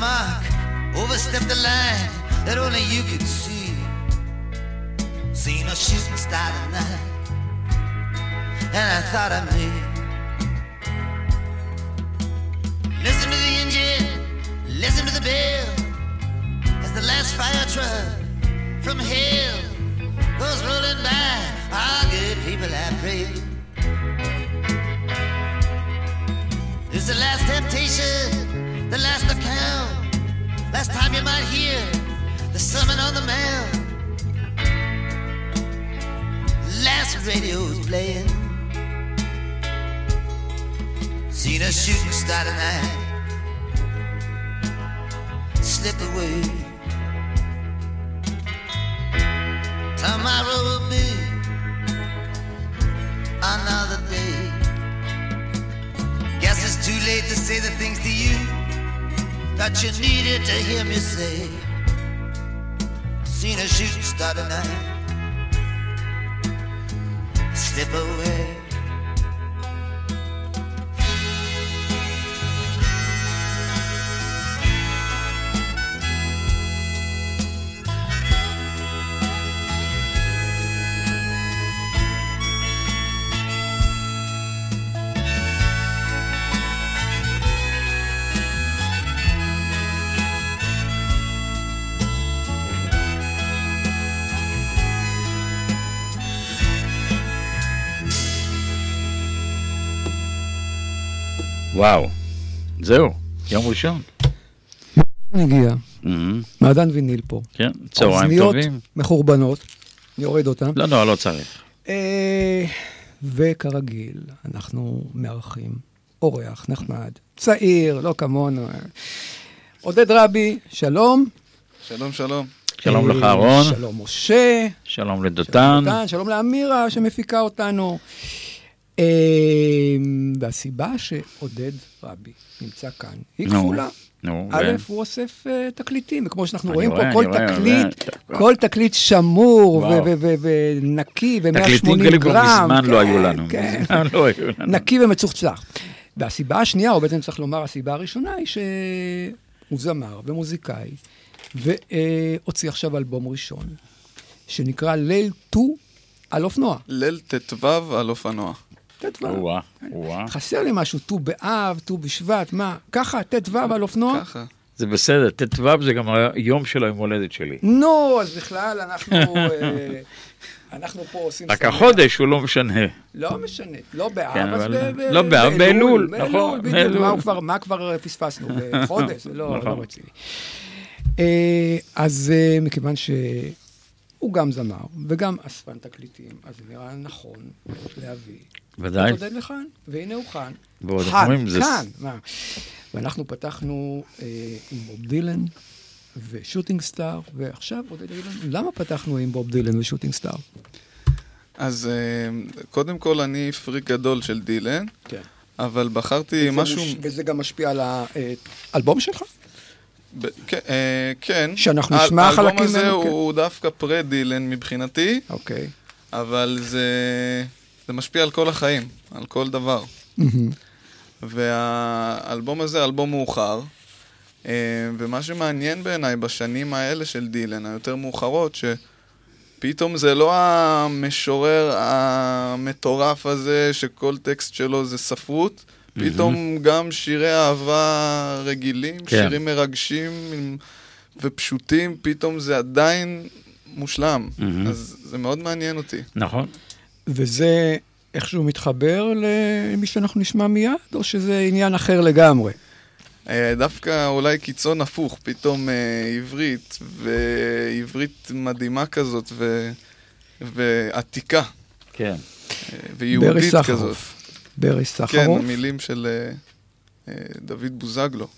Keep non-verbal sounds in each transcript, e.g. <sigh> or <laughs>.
Mark, overstep the line that only you could see? Seen a shooting star tonight, and I thought of me. Listen to the engine, listen to the bell as the last fire truck from hell goes rolling by. Our good people, I pray. It's the last temptation, the last account. Last time you might hear the sermon on the mount. Last radio's playing. Seen a shooting star tonight slip away. Tomorrow will be another day. Guess it's too late to say the things to you that you needed to hear me say. Seen a shooting star tonight slip away. וואו. זהו, יום ראשון. הגיע, אמ, מעדן ויניל פה. כן, צהריים אוזניות טובים. מחורבנות, אני אוריד אותן. לא, לא, לא צריך. אה, וכרגיל, אנחנו מארחים אורח נחמד, צעיר, לא כמונו. עודד רבי, שלום. שלום, שלום. שלום אה, לך, אהרון. שלום משה. שלום לדותן. שלום לאמירה שמפיקה אותנו. אה, והסיבה שעודד רבי נמצא כאן היא כפולה. נו, א', הוא אוסף אה, תקליטים, וכמו שאנחנו רואים פה, כל תקליט, כל תקליט שמור וואו. ו- ו- ו- ונקי תקליטים ו-180 כאלה כבר גרם. מזמן לא כן, היו לנו. כן. מזמן לא היו לנו. נקי ומצוחצח. והסיבה השנייה, או בעצם צריך לומר, הסיבה הראשונה היא שהוא זמר ומוזיקאי, והוציא עכשיו אלבום ראשון, שנקרא ליל ט"ו על אופנוע. ליל ט"ו על אופנוע. ט"ו. וואה. חסר לי משהו, ט"ו באב, ט"ו בשבט, מה? ככה, ט"ו על אופנוע? ככה. זה בסדר, ט"ו זה גם היום של היום הולדת שלי. נו, אז בכלל אנחנו... אה, אנחנו פה עושים... רק. החודש הוא לא משנה. לא משנה, לא באב, כן, אז לא באב, באלול, נכון, באלול, בדיוק. מה כבר- מה כבר פספסנו? <laughs> בחודש, זה לא נכון. לא רציני. אה, אז אה, מכיוון שהוא גם זמר וגם אספן תקליטים, אז נראה נכון להביא ודאי. עודד לכאן, והנה הוא כאן. ועוד אומרים, זה- כאן, מה? ואנחנו פתחנו אה, עם בוב דילן ושוטינג סטאר, ועכשיו עודד יגיד לנו, למה פתחנו עם בוב דילן ושוטינג סטאר? אז אה, קודם כל אני פריק גדול של דילן, כן. אבל בחרתי וזה משהו... מוש- וזה גם משפיע על האלבום שלך? ב- כן, אה, כן. שאנחנו נשמע חלקים האלבום הזה ממנו, כן. הוא דווקא פרה-דילן מבחינתי, אוקיי. אבל זה, זה משפיע על כל החיים, על כל דבר. והאלבום הזה אלבום מאוחר, אה, ומה שמעניין בעיניי בשנים האלה של דילן, היותר מאוחרות, שפתאום זה לא המשורר המטורף הזה, שכל טקסט שלו זה ספרות, פתאום גם שירי אהבה רגילים, כן. שירים מרגשים ופשוטים, פתאום זה עדיין מושלם. אז זה מאוד מעניין אותי. נכון. וזה איכשהו מתחבר למי שאנחנו נשמע מיד, או שזה עניין אחר לגמרי? אה, דווקא אולי קיצון הפוך, פתאום אה, עברית, ועברית מדהימה כזאת, ו... ועתיקה, כן. אה, ברי ויהודית כזאת. סחרוף. ברי כן, סחרוף. מילים של אה, אה, דוד בוזגלו.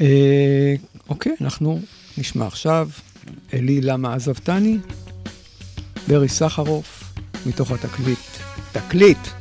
אה, אוקיי, אנחנו נשמע עכשיו. אלי, למה עזבתני? ברי סחרוף, מתוך התקליט. תקליט!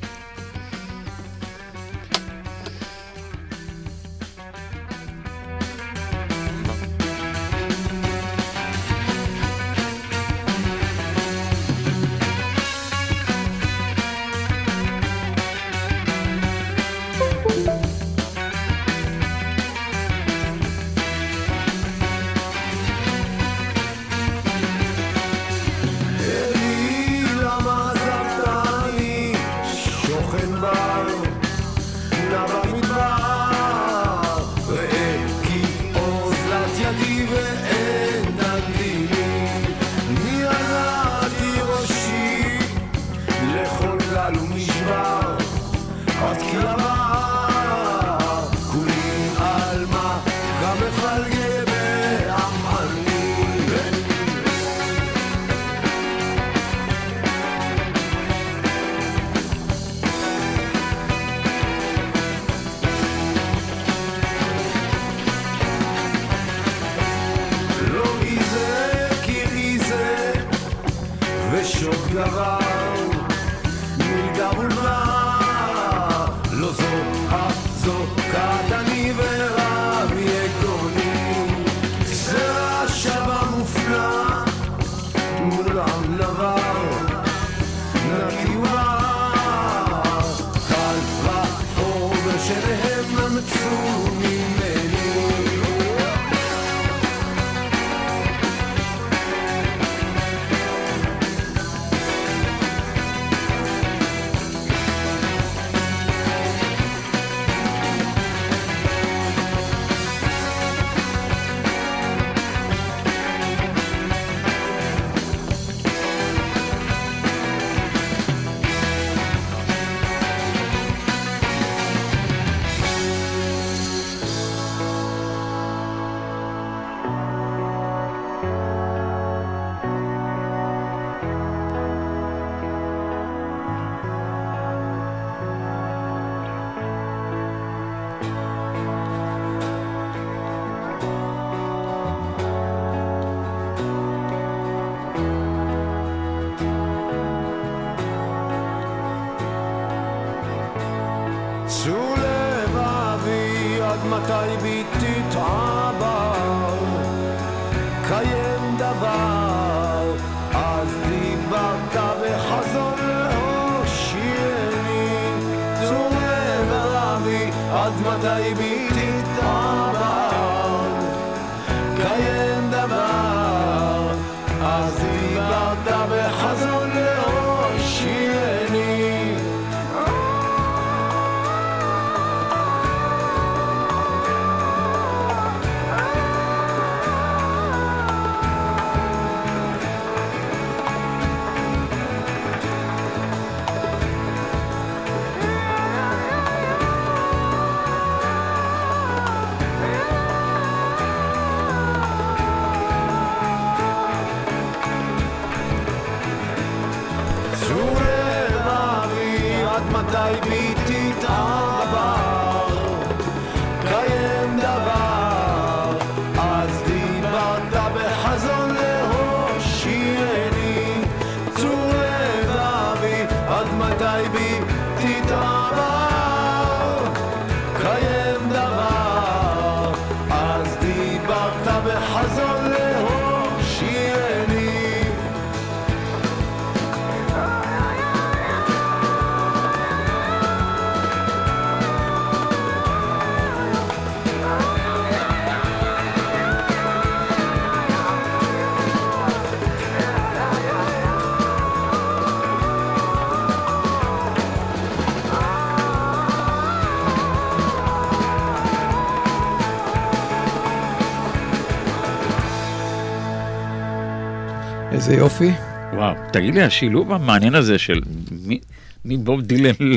איזה יופי. וואו, תגיד לי, השילוב המעניין הזה של מי- מבוב דילן ל-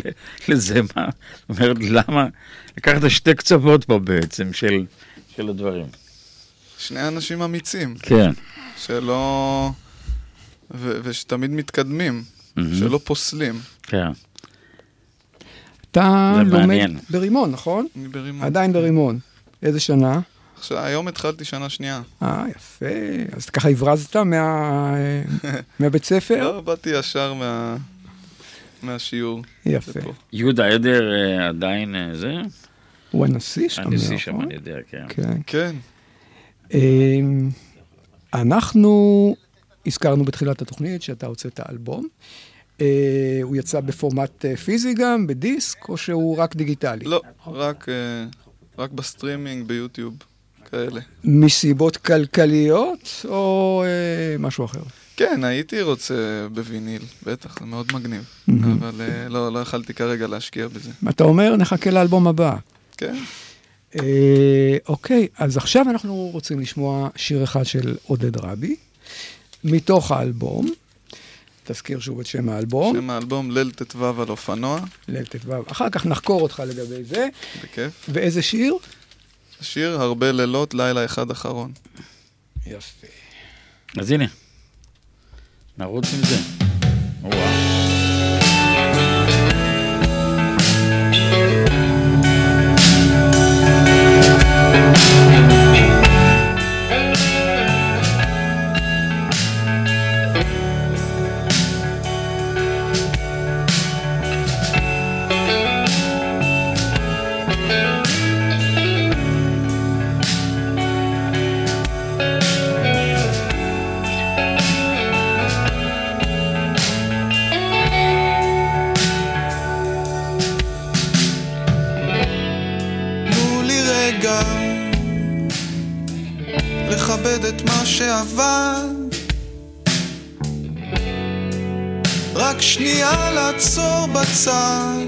לזה, מה, זאת אומרת, למה, לקחת שתי קצוות פה בעצם של, של הדברים. שני אנשים אמיצים, כן, שלא... ו- ושתמיד מתקדמים, מהמם. שלא פוסלים. כן. אתה לומד מעניין. ברימון, נכון? אני ברימון. עדיין ברימון. איזה שנה? עכשיו, היום התחלתי שנה שנייה. אה, יפה. אז ככה הברזת מה... <laughs> מהבית ספר? לא, באתי ישר מה... מהשיעור. יפה. יהודה עדר אה, עדיין אה, זה? הוא הנשיא שם, הנשיא שם, נכון? אני יודע, כן. כן. כן, אמ, אנחנו הזכרנו בתחילת התוכנית שאתה הוצאת אלבום. אה, הוא יצא בפורמט פיזי גם, בדיסק, או שהוא רק דיגיטלי? לא, רק, רק בסטרימינג, ביוטיוב, כאלה. מסיבות כלכליות, או אה, משהו אחר? כן, הייתי רוצה בוויניל, בטח, זה מאוד מגניב. מהמם. אבל אה, לא, לא יכלתי כרגע להשקיע בזה. אתה אומר, נחכה לאלבום הבא. כן, אה, אוקיי, אז עכשיו אנחנו רוצים לשמוע שיר אחד של עודד רבי, מתוך האלבום. תזכיר שוב את שם האלבום, שם האלבום ליל ט"ו על אופנוע, ליל ט"ו. אחר כך נחקור אותך לגבי זה. בכיף. ואיזה שיר? השיר הרבה לילות, לילה אחד אחרון. יפה. אז הנה, נרוץ עם זה. וואו. שעבר רק שנייה לעצור בצד.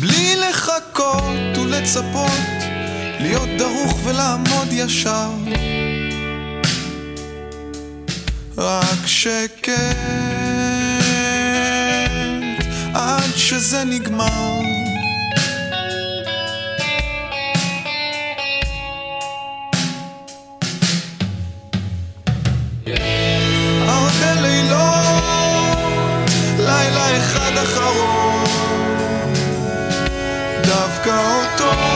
בלי לחכות ולצפות להיות דרוך ולעמוד ישר. רק שקט עד שזה נגמר דווקא אותו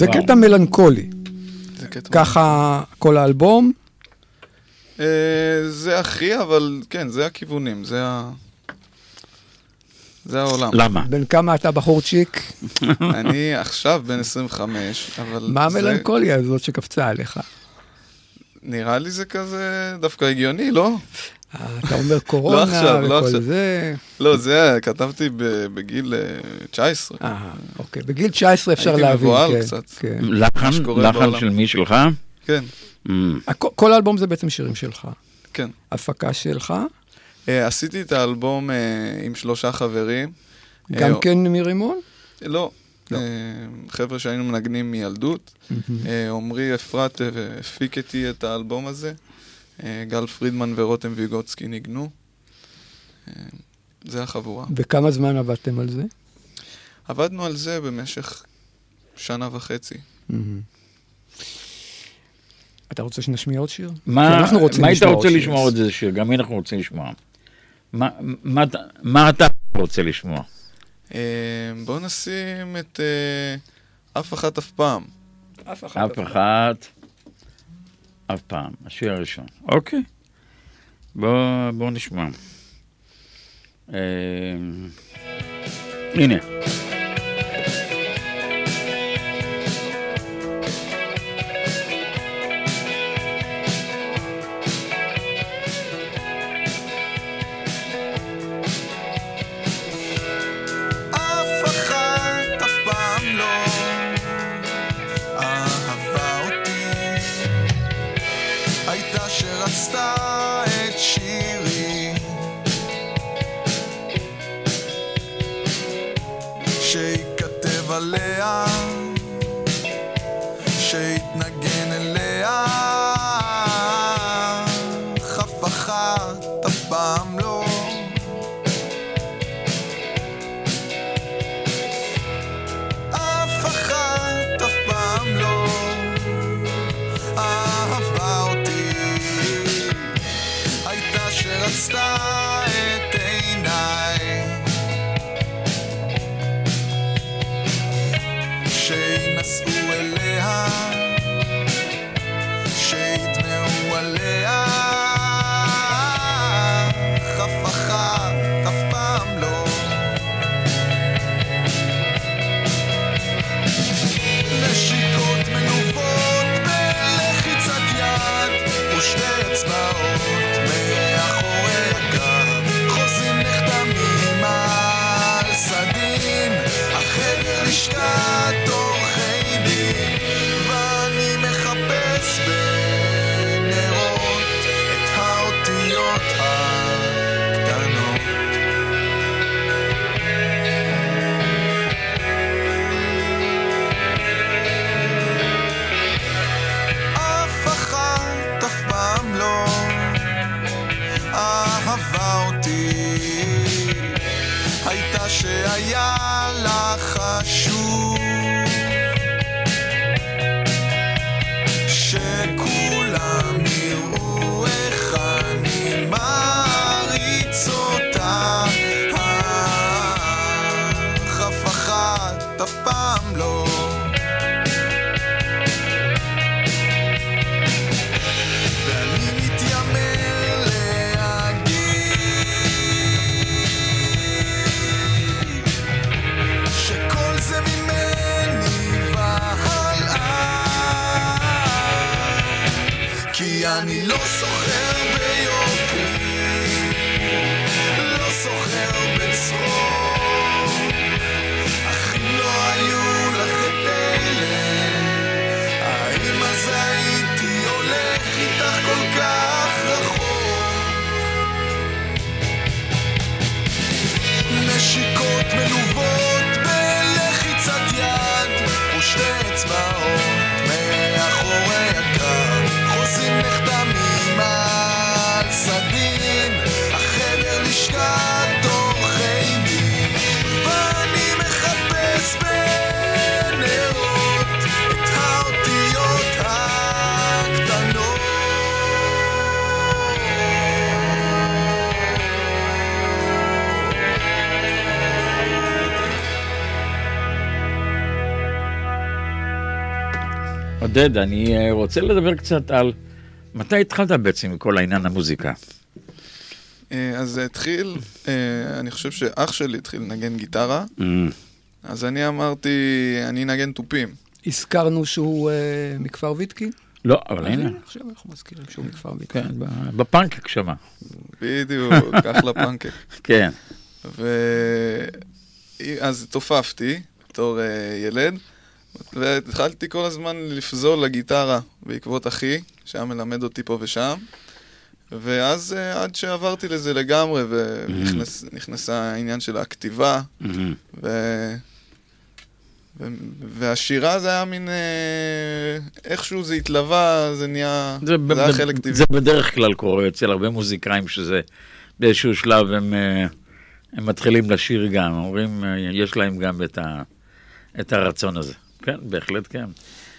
זה וואו. קטע מלנכולי. זה קטע. ככה כל האלבום. אה, זה הכי, אבל כן, זה הכיוונים, זה ה... זה העולם. למה? בן כמה אתה בחורצ'יק? <laughs> אני עכשיו בן 25, אבל... מה זה- המלנכוליה הזאת שקפצה עליך? נראה לי זה כזה דווקא הגיוני, לא? אתה אומר <laughs> קורונה עכשיו, לא וכל עכשיו. זה. לא, זה כתבתי בגיל אה, 19. אה, אוקיי. בגיל 19 אפשר הייתי להבין, מבוהל כן, קצת. כן. לחן? לחן. של מי שלך? כן, Mm. הכ- כל האלבום זה בעצם שירים שלך. כן. הפקה שלך, אה, עשיתי את האלבום אה, עם שלושה חברים. גם אה, כן מרימון? לא. לא. חבר'ה שהיינו מנגנים מילדות. עמרי אפרת הפיק איתי את האלבום הזה. אה, גל פרידמן ורותם ויגוצקי ניגנו. אה, זה החבורה. וכמה זמן עבדתם על זה? עבדנו על זה במשך שנה וחצי. אתה רוצה שנשמיע עוד שיר? מה כי אנחנו רוצים מה היית רוצה עוד. לשמוע עוד איזה שיר? גם אנחנו רוצים לשמוע. מה- מה אתה- מה אתה רוצה לשמוע? אה, בואו נשים את אף אחת אף פעם. אף אחד. אף אחת, אף פעם. השיר הראשון. אוקיי. בואו בוא נשמע. אה, הנה. אני לא סוחר עודד, אני אה, רוצה לדבר קצת על מתי התחלת בעצם עם כל העניין המוזיקה. אה, אז זה התחיל, אה, אני חושב שאח שלי התחיל לנגן גיטרה, אז אני אמרתי, אני אנגן תופים. הזכרנו שהוא מכפר ויטקין? לא, אבל הנה, עכשיו אנחנו מזכירים שהוא מכפר ויטקין. כן, ב- בפאנק שמה. בדיוק, אחלה <laughs> פנקק. כן. ואז תופפתי בתור ילד, והתחלתי כל הזמן לפזול לגיטרה בעקבות אחי, שהיה מלמד אותי פה ושם. ואז אה, עד שעברתי לזה לגמרי, ונכנסה העניין של הכתיבה, ו... ו... והשירה זה היה מין... אה, איכשהו זה התלווה, זה נהיה... זה, זה ב- היה ב- חלק טבעי. זה בדרך כלל קורה אצל הרבה מוזיקאים שזה באיזשהו שלב הם, אה, הם מתחילים לשיר גם, אומרים, אה, יש להם גם את, ה, את הרצון הזה. כן, בהחלט כן.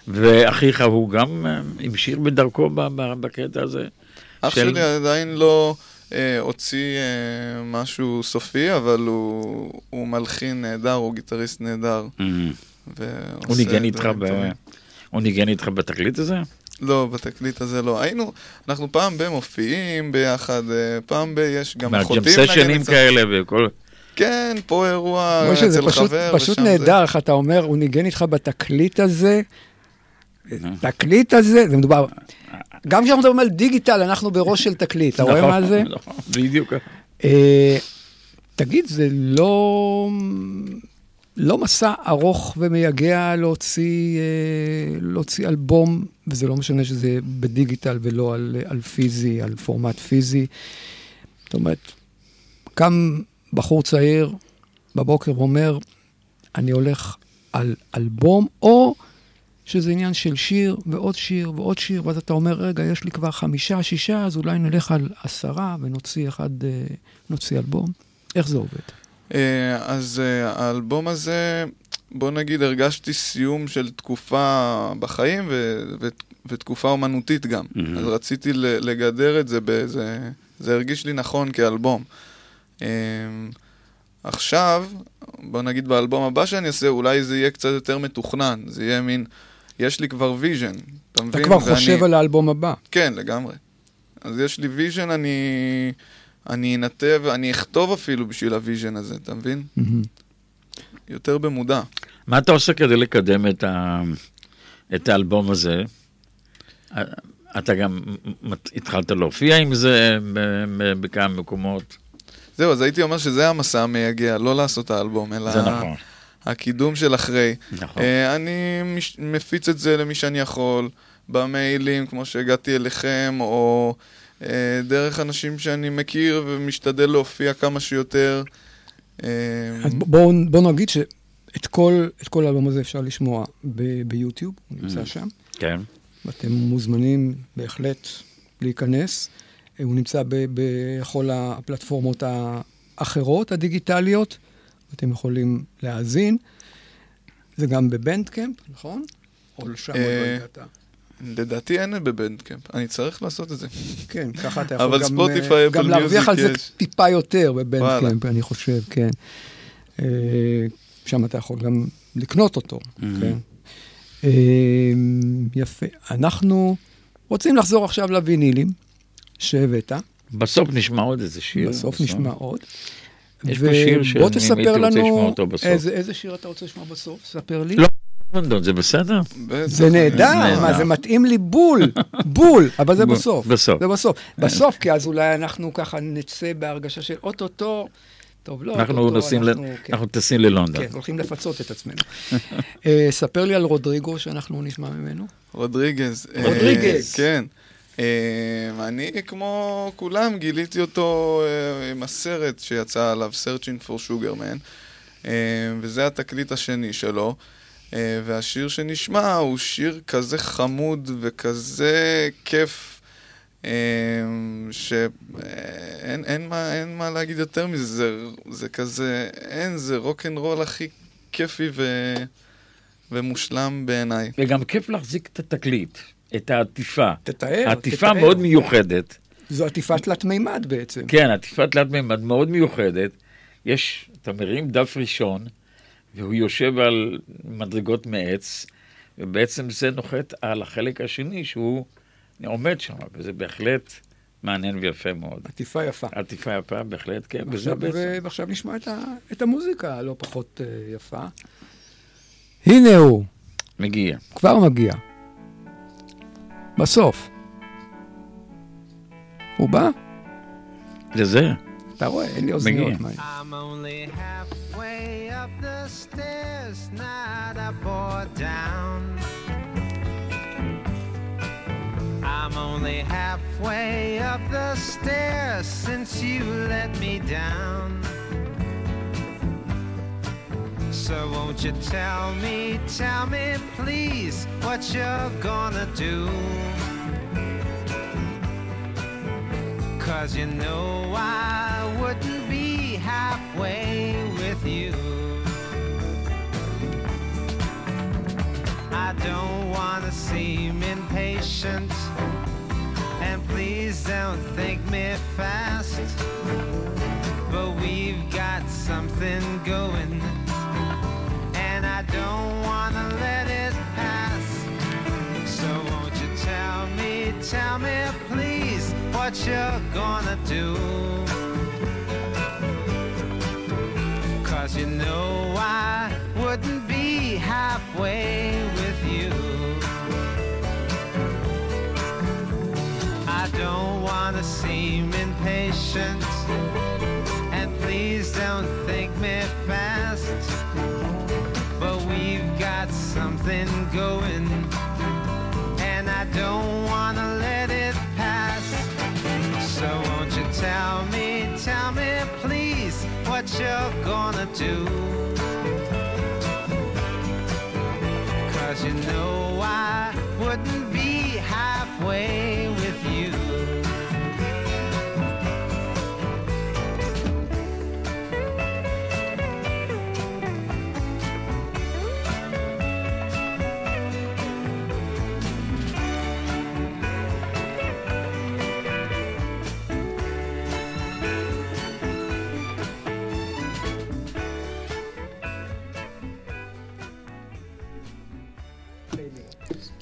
ואחיך הוא גם אה, המשיך בדרכו ב- ב- בקטע הזה. אח של- שלי עדיין לא אה, הוציא אה, משהו סופי, אבל הוא, הוא מלחין נהדר, הוא גיטריסט נהדר. ועושה הוא ניגן איתך ב... הוא ניגן איתך בתקליט הזה? לא, בתקליט הזה לא. היינו, אנחנו פעם ב- מופיעים ביחד, אה, פעם ב- יש גם אחותי מנגנת סשנים. כאלה וכל... כן, פה אירוע משה, זה אצל פשוט, חבר. פשוט נהדר איך אתה אומר, הוא ניגן איתך בתקליט הזה. תקליט הזה, זה מדובר, גם כשאנחנו מדברים על דיגיטל, אנחנו בראש של תקליט, אתה רואה נכון, מה זה? נכון, בדיוק. אה, תגיד, זה לא, לא מסע ארוך ומייגע להוציא, אה, להוציא אלבום, וזה לא משנה שזה בדיגיטל ולא על, על פיזי, על פורמט פיזי. זאת אומרת, קם בחור צעיר בבוקר ואומר, אני הולך על אלבום, או שזה עניין של שיר ועוד שיר ועוד שיר, ואז אתה אומר, רגע, יש לי כבר חמישה, שישה, אז אולי נלך על עשרה ונוציא אחד, אה, נוציא אלבום. איך זה עובד? אה, אז אה, האלבום הזה, בוא נגיד, הרגשתי סיום של תקופה בחיים ו- ו- ותקופה אומנותית גם. Mhm. אז רציתי לגדר את זה באיזה... זה הרגיש לי נכון כאלבום. אה, עכשיו, בוא נגיד באלבום הבא שאני אעשה, אולי זה יהיה קצת יותר מתוכנן. זה יהיה מין... יש לי כבר vision, אתה אתה מבין? כבר ואני- חושב על האלבום הבא. כן, לגמרי. אז יש לי vision, אני... אני אנתב, אני אכתוב אפילו בשביל ה vision הזה, אתה מבין? יותר במודע. מה אתה עושה כדי לקדם את, ה... את האלבום הזה? אתה גם התחלת להופיע עם זה בכמה מקומות? זהו, אז הייתי אומר שזה המסע המייגע, לא לעשות את האלבום, אלא זה נכון. הקידום של אחרי. נכון. אה, אני מש... מפיץ את זה למי שאני יכול, במיילים, כמו שהגעתי אליכם, או אה, דרך אנשים שאני מכיר ומשתדל להופיע כמה שיותר. אה, אז בואו בוא נגיד שאת כל, את כל האלבום הזה אפשר לשמוע ב- ביוטיוב, הוא נמצא שם. כן. ואתם מוזמנים בהחלט להיכנס. אה, הוא נמצא ב- בכל הפלטפורמות האחרות, הדיגיטליות, אתם יכולים להאזין. זה גם בבנדקמפ, נכון? או לשם עוד לא אה, הגעת. לדעתי אין בבנדקמפ, אני צריך לעשות את זה. כן, ככה אתה יכול אבל גם, ספוטיפיי, אה, גם להרוויח על זה יש. טיפה יותר בבנדקמפ, וואלה. אני חושב, כן. שם אתה יכול גם לקנות אותו, כן. אה, יפה. אנחנו רוצים לחזור עכשיו לווינילים שהבאת, בסוף נשמע עוד איזה שיר. בסוף נשמע עוד. יש פה שיר שאני הייתי רוצה לשמוע לנו אותו בסוף. איזה, איזה שיר אתה רוצה לשמוע בסוף, ספר לי. לא. לונדון, זה בסדר? זה נהדר. מה, זה מתאים לי בול, בול, אבל זה בסוף. בסוף. זה בסוף. בסוף, כי אז אולי אנחנו ככה נצא בהרגשה של אוטוטו, טוב, לא אנחנו אוטוטו, נוסעים, ל- אנחנו, כן, אנחנו טסים ללונדון. כן, הולכים לפצות את עצמנו. <laughs> אה, ספר לי על רודריגו, שאנחנו נשמע ממנו. רודריגז. אה, רודריגז. כן. אה, אני, כמו כולם, גיליתי אותו אה, עם הסרט שיצא עליו, Searching for Sugar Man, אה, וזה התקליט השני שלו. אה, והשיר שנשמע הוא שיר כזה חמוד וכזה כיף, אה, שאין אין מה, אין מה להגיד יותר מזה, זה, זה כזה, אין, זה רוקנרול הכי כיפי ו, ומושלם בעיניי. וגם כיף להחזיק את התקליט, את העטיפה. תתאר, עטיפה תתאר. מאוד מיוחדת. זו עטיפה תלת מימד בעצם. כן, עטיפה תלת מימד מאוד מיוחדת. יש, אתה מרים דף ראשון, והוא יושב על מדרגות מעץ, ובעצם זה נוחת על החלק השני שהוא עומד שם, וזה בהחלט מעניין ויפה מאוד. עטיפה יפה. עטיפה יפה, בהחלט, כן, וזה עכשיו, בעצם... ועכשיו נשמע את, ה- את המוזיקה הלא פחות אה, יפה. הנה הוא, מגיע. כבר מגיע. בסוף. הוא בא? לזה. אתה רואה, אין לי. אוזניות. מה- I'm only halfway up the stairs, not up or down. I'm only halfway up the stairs since you let me down. So won't you tell me, tell me please what you're gonna do? Cause you know I wouldn't and please don't think me fast. But we've got something going, and I don't wanna let it pass. So won't you tell me, tell me please what you're gonna do? Cause you know I wouldn't be halfway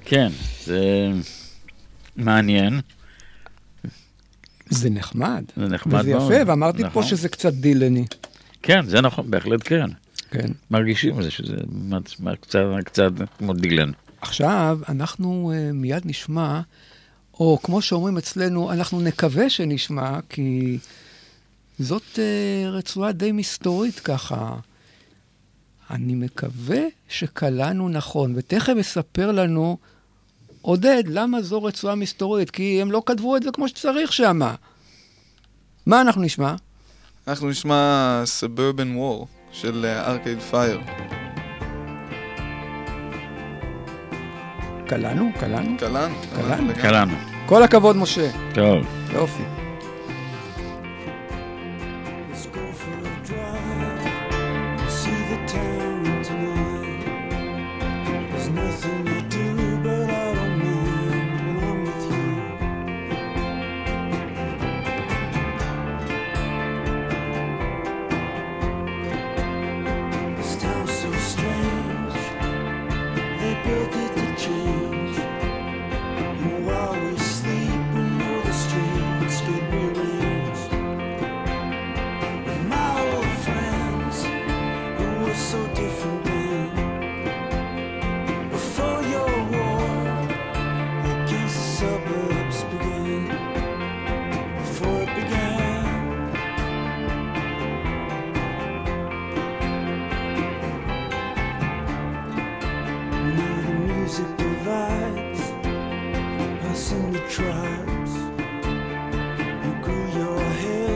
כן, זה מעניין. זה נחמד. זה נחמד וזה מאוד. יפה, ואמרתי פה נכון. שזה קצת דילני. כן, זה נכון, בהחלט כן. כן. מרגישים את זה, שזה קצת, קצת כמו דילן. עכשיו, אנחנו uh, מיד נשמע, או כמו שאומרים אצלנו, אנחנו נקווה שנשמע, כי זאת uh, רצועה די מסתורית ככה. אני מקווה שקלענו נכון, ותכף יספר לנו עודד, למה זו רצועה מסתורית? כי הם לא כתבו את זה כמו שצריך שמה. מה אנחנו נשמע? אנחנו נשמע Suburban War של ארקייד פייר. קלענו? קלענו? לגמרי. קלענו. כל הכבוד, משה. טוב. יופי.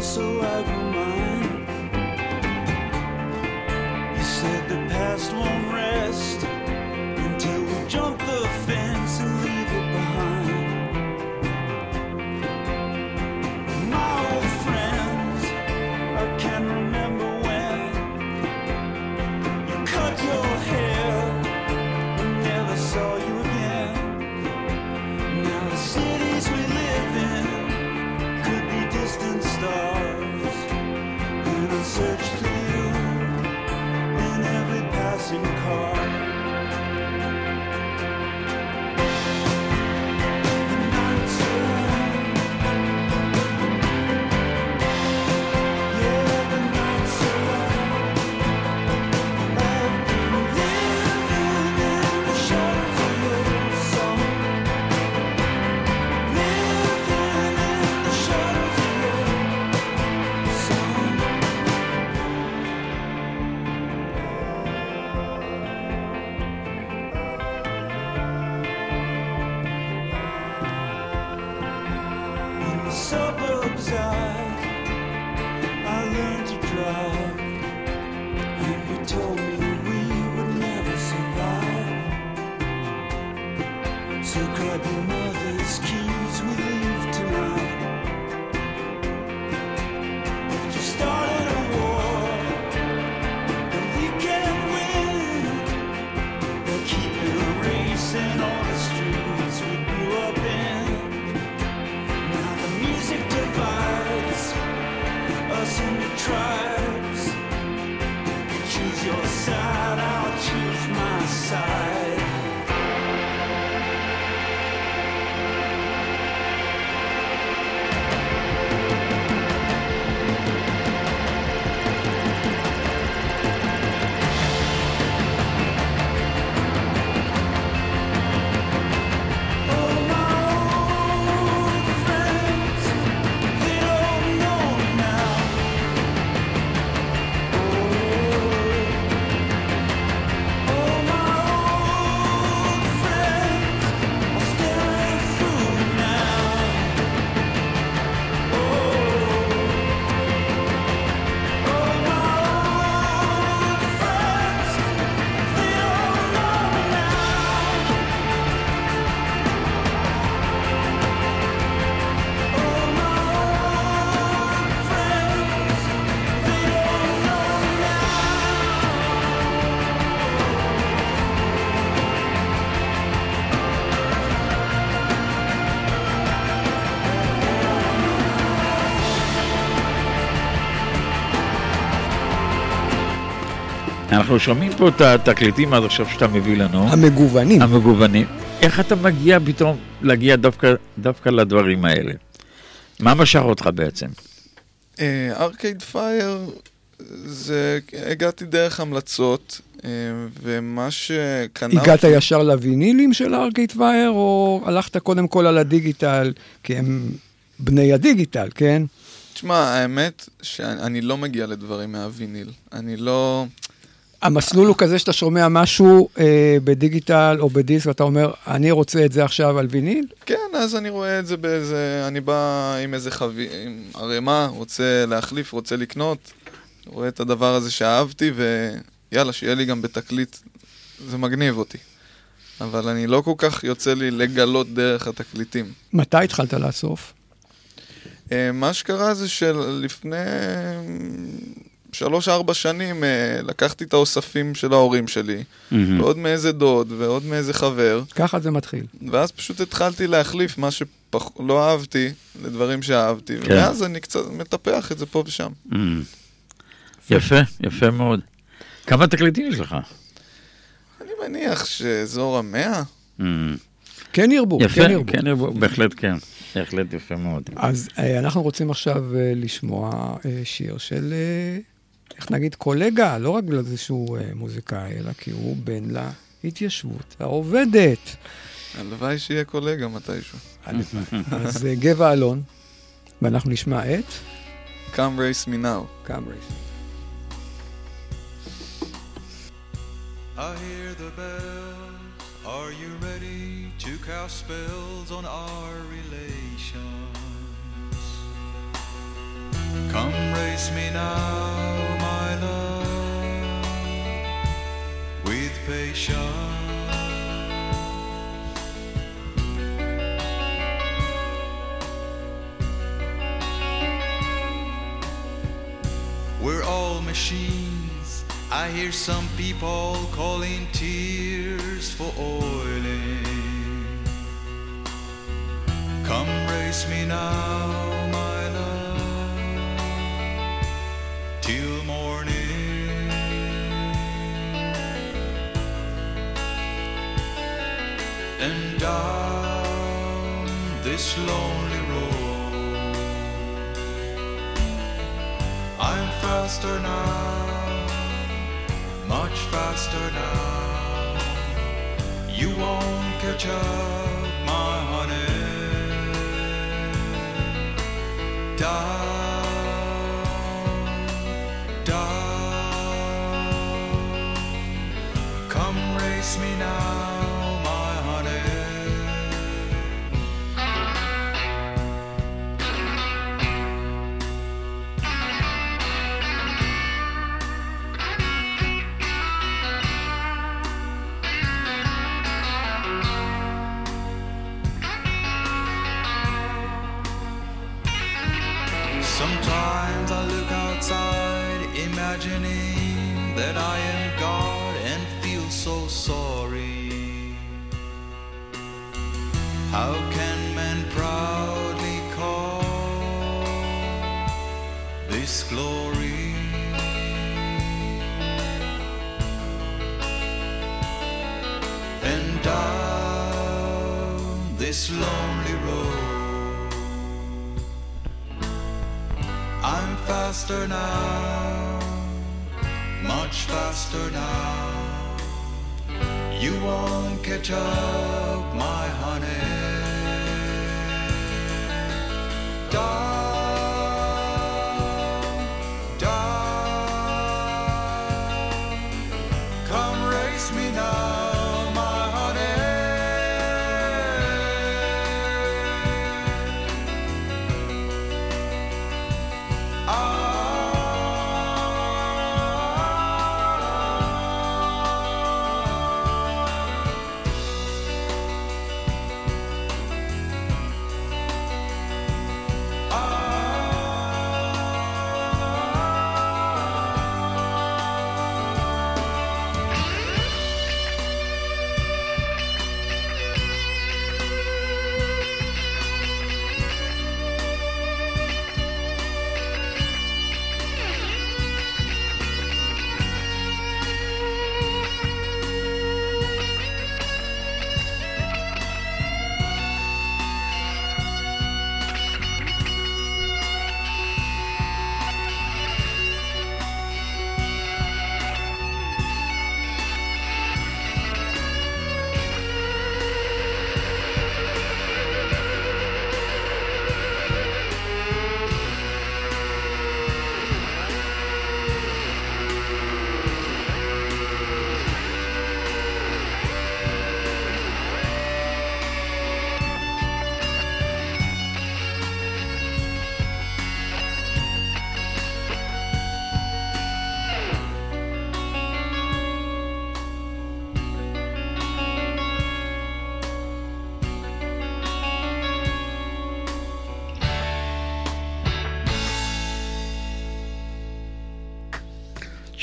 so אנחנו שומעים פה את התקליטים עד עכשיו שאתה מביא לנו, המגוונים. המגוונים. איך אתה מגיע פתאום להגיע דווקא, דווקא לדברים האלה? מה משך אותך בעצם? ארקייד פייר, זה, הגעתי דרך המלצות, אה, ומה שקנה... הגעת ישר לווינילים של ארקייט פייר, או הלכת קודם כל על הדיגיטל, כי הם בני הדיגיטל, כן? תשמע, האמת שאני לא מגיע לדברים מהוויניל. אני לא... המסלול הוא כזה שאתה שומע משהו אה, בדיגיטל או בדיסק, ואתה אומר, אני רוצה את זה עכשיו על ויניל? כן, אז אני רואה את זה באיזה... אני בא עם איזה חבי... עם ערימה, רוצה להחליף, רוצה לקנות. רואה את הדבר הזה שאהבתי, ויאללה, שיהיה לי גם בתקליט. זה מגניב אותי. אבל אני לא כל כך יוצא לי לגלות דרך התקליטים. מתי התחלת לאסוף? אה, מה שקרה זה שלפני שלוש-ארבע שנים אה, לקחתי את האוספים של ההורים שלי, ועוד מאיזה דוד ועוד מאיזה חבר, ככה זה מתחיל. ואז פשוט התחלתי להחליף מה שלא אהבתי לדברים שאהבתי, כן. ומאז אני קצת מטפח את זה פה ושם. Mm. יפה, יפה מאוד. כמה תקליטים יש לך? אני מניח שאזור המאה, Mm. כן ירבו, יפה, כן ירבו. כן, ירבו, בהחלט כן. בהחלט יפה מאוד. אז אה, אנחנו רוצים עכשיו אה, לשמוע אה, שיר של, איך נגיד, קולגה, לא רק בגלל זה שהוא אה, מוזיקאי, אלא כי הוא בן להתיישבות העובדת. הלוואי שיהיה קולגה מתישהו. אז אה, גבע אלון, ואנחנו נשמע את Come race me now. Come race. I hear the bells. Are you ready to cast spells on our relations? Come race me now, my love, with patience. We're all machines. I hear some people calling tears for oiling. Come race me now, down this lonely road. I'm faster now, much faster now. You won't catch up, my honey. Down, this lonely road, I'm faster now, much faster now. You won't catch up, my honey. Down,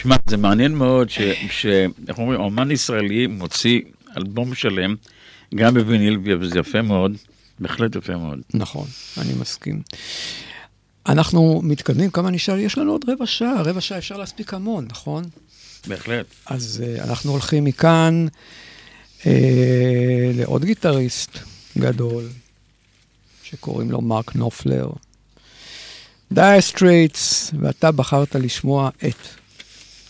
תשמע, זה מעניין מאוד ש... ש... איך אומרים, אומן ישראלי מוציא אלבום שלם, גם בוויניל, וזה יפה מאוד, בהחלט יפה מאוד. נכון, אני מסכים. אנחנו מתקדמים, כמה נשאר? יש לנו עוד רבע שעה, רבע שעה אפשר להספיק המון, נכון? בהחלט. אז uh, אנחנו הולכים מכאן אה, לעוד גיטריסט גדול, שקוראים לו מרק נופלר. Dire Straits, ואתה בחרת לשמוע את.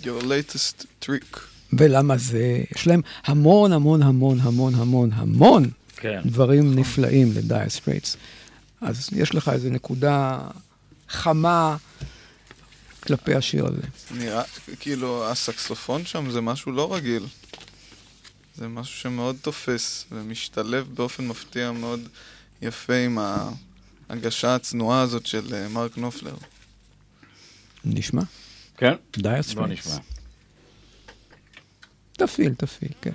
Your latest trick. ולמה זה? יש להם המון המון המון המון המון המון כן. דברים נפלאים ל Dire Straits. אז יש לך איזו נקודה חמה כלפי השיר הזה. נראה, כאילו, הסקסופון שם זה משהו לא רגיל. זה משהו שמאוד תופס ומשתלב באופן מפתיע מאוד יפה עם ההגשה הצנועה הזאת של אה, מרק נופלר. נשמע? כן? Dire בוא Straits. נשמע. תפעיל, תפעיל, כן.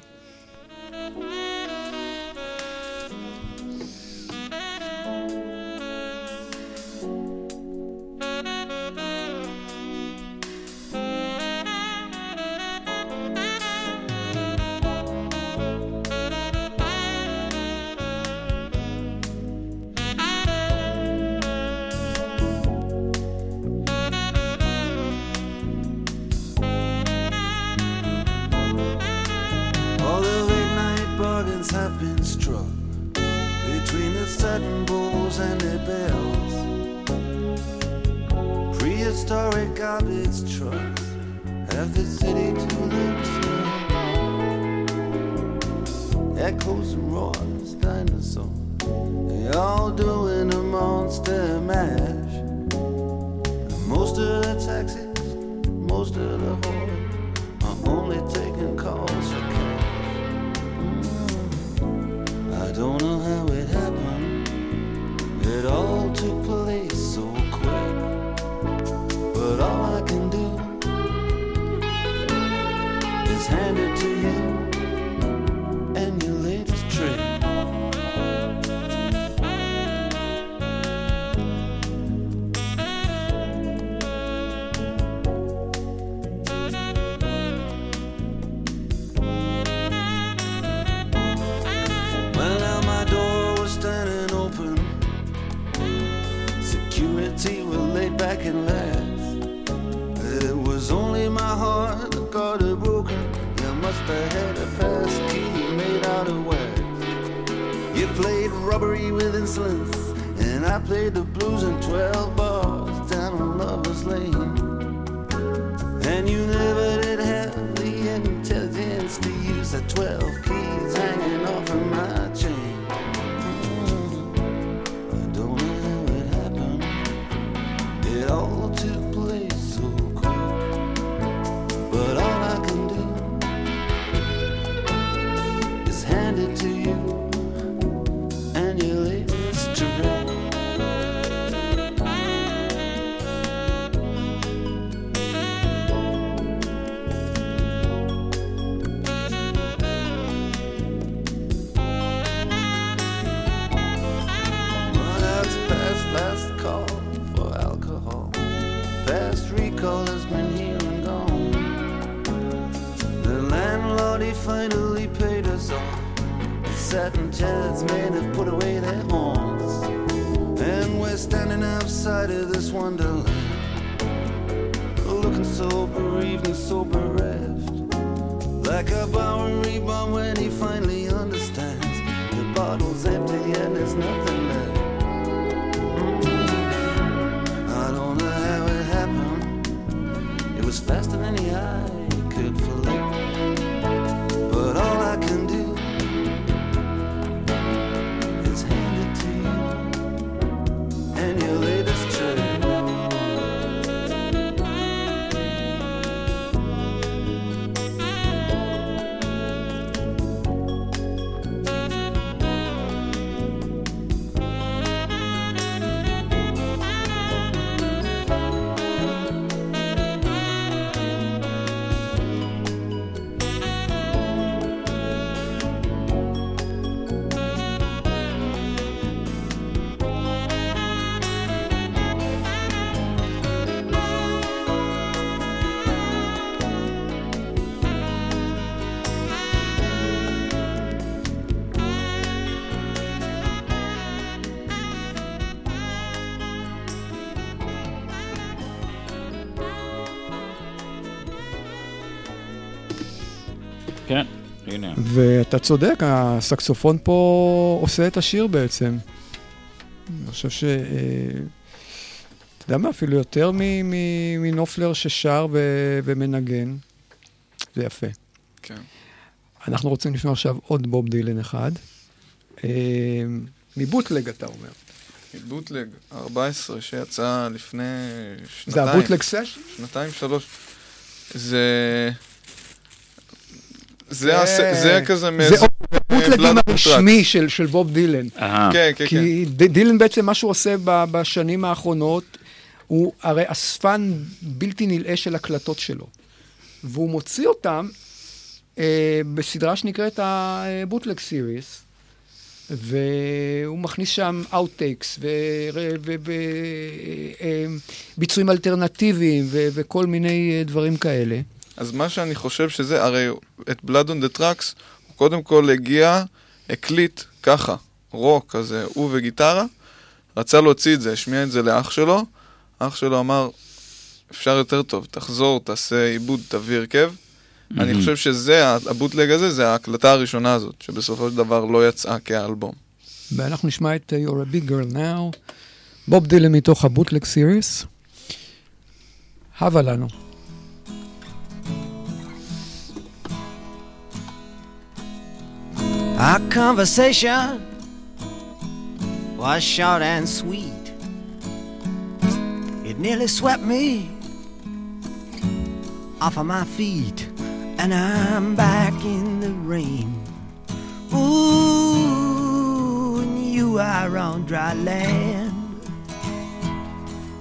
Show. הנה. ואתה צודק, הסקסופון פה עושה את השיר בעצם. אני חושב ש... אה, אתה יודע מה, אפילו יותר מנופלר ששר ו- ומנגן. זה יפה. כן. אנחנו רוצים לשמוע עכשיו עוד בוב דילן אחד. אה, מבוטלג, אתה אומר. בוטלג 14 שיצא לפני זה שנתיים. הבוטלג סשן? שנתיים, שלוש. זה... זה, הס... זה כזה זה מאיזה... הבוטלגים Blood הרשמי של, של בוב דילן. אהה. כן, כן, כן. כי ד- דילן בעצם, מה שהוא עושה ב- בשנים האחרונות, הוא הרי אספן בלתי נלאה של הקלטות שלו. והוא מוציא אותם אה, בסדרה שנקראת ה Bootleg Series, והוא מכניס שם outtakes וביצועים אלטרנטיביים וכל מיני אה, דברים כאלה. אז מה שאני חושב שזה, הרי את Blood on the Tracks, הוא קודם כל הגיע, הקליט ככה, רוק כזה, הוא וגיטרה, רצה להוציא את זה, השמיע את זה לאח שלו, אח שלו אמר, אפשר יותר טוב, תחזור, תעשה עיבוד, תביא הרכב. אני מהמם. חושב שזה, ה bootleg הזה, זה ההקלטה הראשונה הזאת, שבסופו של דבר לא יצאה כאלבום. ואנחנו נשמע את uh, You're a Big Girl Now, בוב דילן מתוך הבוטלג סיריס. הבה לנו. Our conversation was short and sweet. It nearly swept me off of my feet, and I'm back in the rain. Ooh, and you are on dry land.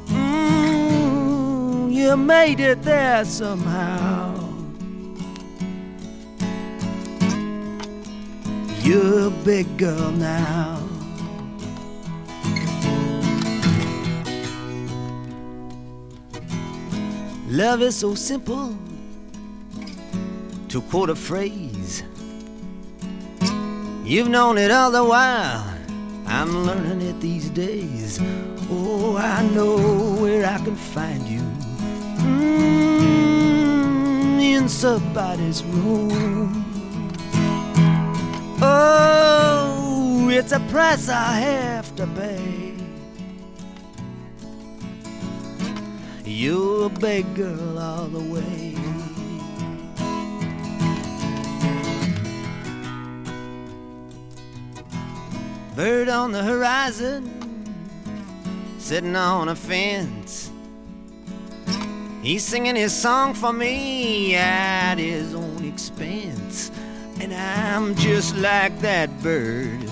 Mm, you made it there somehow. You're a big girl now. Love is so simple. To quote a phrase, you've known it all the while. I'm learning it these days. Oh, I know where I can find you. Mm, in somebody's room. Oh, it's a price I have to pay. You're a big girl all the way. Bird on the horizon, sitting on a fence. He's singing his song for me at his own expense. And I'm just like that bird.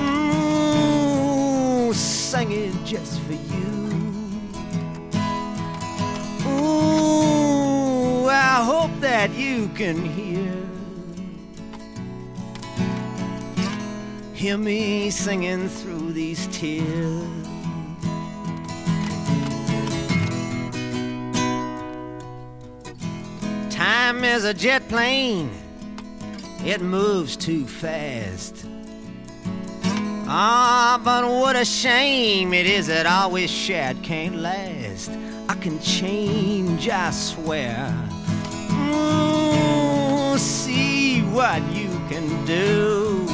Ooh, singing just for you. Ooh, I hope that you can hear. Hear me singing through these tears. Time is a jet plane, it moves too fast. Ah, but what a shame it is that all we shared can't last. I can change, I swear. Ooh, see what you can do.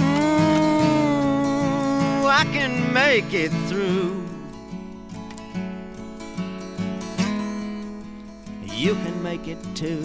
Ooh, I can make it through. You can make it too.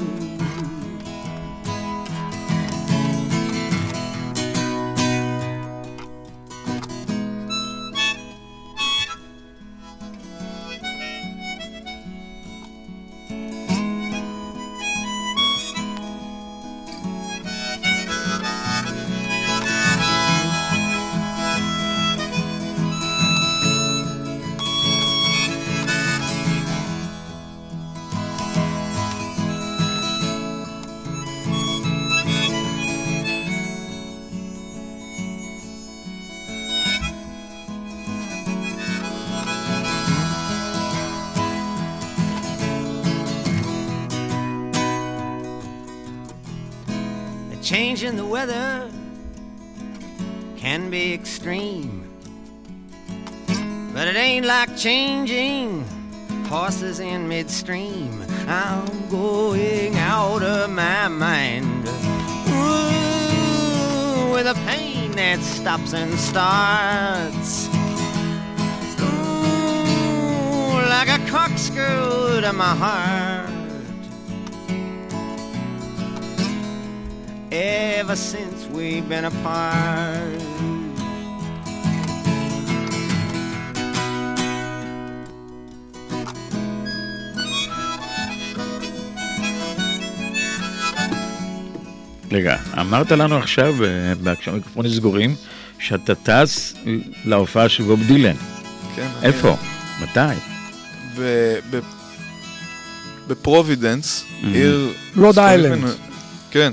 Change in the weather can be extreme, but it ain't like changing horses in midstream. I'm going out of my mind Ooh, with a pain that stops and starts. Ooh, like a corkscrew to my heart. Ever since we've been apart. רגע, אמרת לנו עכשיו, אה, כשהמיקרופונים סגורים, שאתה טס להופעה של בוב דילן. כן. איפה? מתי? ב- ב- בפרובידנס, Mhm. עיר... רוד איילנד. כן.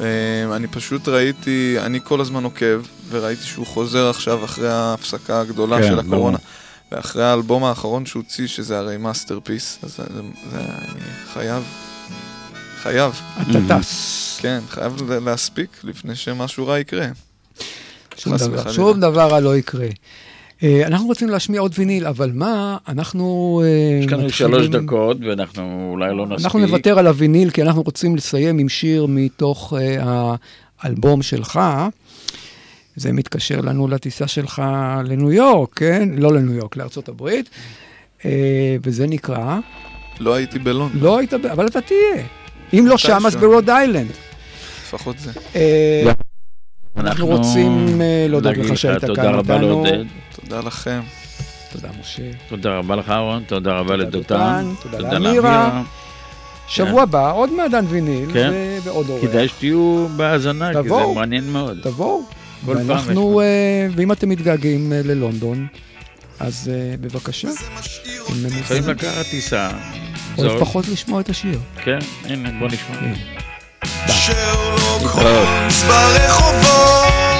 אה, אני פשוט ראיתי, אני כל הזמן עוקב, וראיתי שהוא חוזר עכשיו אחרי ההפסקה הגדולה כן, של הקורונה. ברור. ואחרי האלבום האחרון שהוא הוציא, שזה הרי masterpiece, אז זה, זה, אני חייב, חייב. אתה טס. כן, חייב להספיק לפני שמשהו רע יקרה. שום דבר. שום דבר רע לא יקרה. אה, אנחנו רוצים להשמיע עוד ויניל, אבל מה, אנחנו אה, יש לנו מתחילים- שלוש דקות, ואנחנו אולי לא נספיק. אנחנו נוותר על הוויניל, כי אנחנו רוצים לסיים עם שיר מתוך אה, האלבום שלך. זה מתקשר לנו לטיסה שלך לניו יורק, כן? לא לניו יורק, לארצות הברית. וזה נקרא, לא הייתי בלונדון, לא היית, ב- אבל אתה תהיה. אם לא שם, אז. ברוד איילנד. לפחות זה. אנחנו רוצים אה, להודות לך שהיית תודה כאן רבה איתנו. לעודד. תודה לכם. תודה, משה. תודה רבה לך, אהרון, תודה רבה תודה, לדותן. דותן, תודה תודה לאמירה. שבוע הבא, עוד מעדן ויניל, כן. ועוד אורח. כדאי שתהיו בהאזנה, כי זה. מעניין מאוד. תבואו. כל פעם ואנחנו, יש אה, ואם אתם מתגעגעים אה, ללונדון, אז בבקשה. אם הם יכולים. לקחת טיסה. או. לפחות לשמוע את השיר. כן, הנה, בוא נשמע. שרלוק. הולמס ברחובות,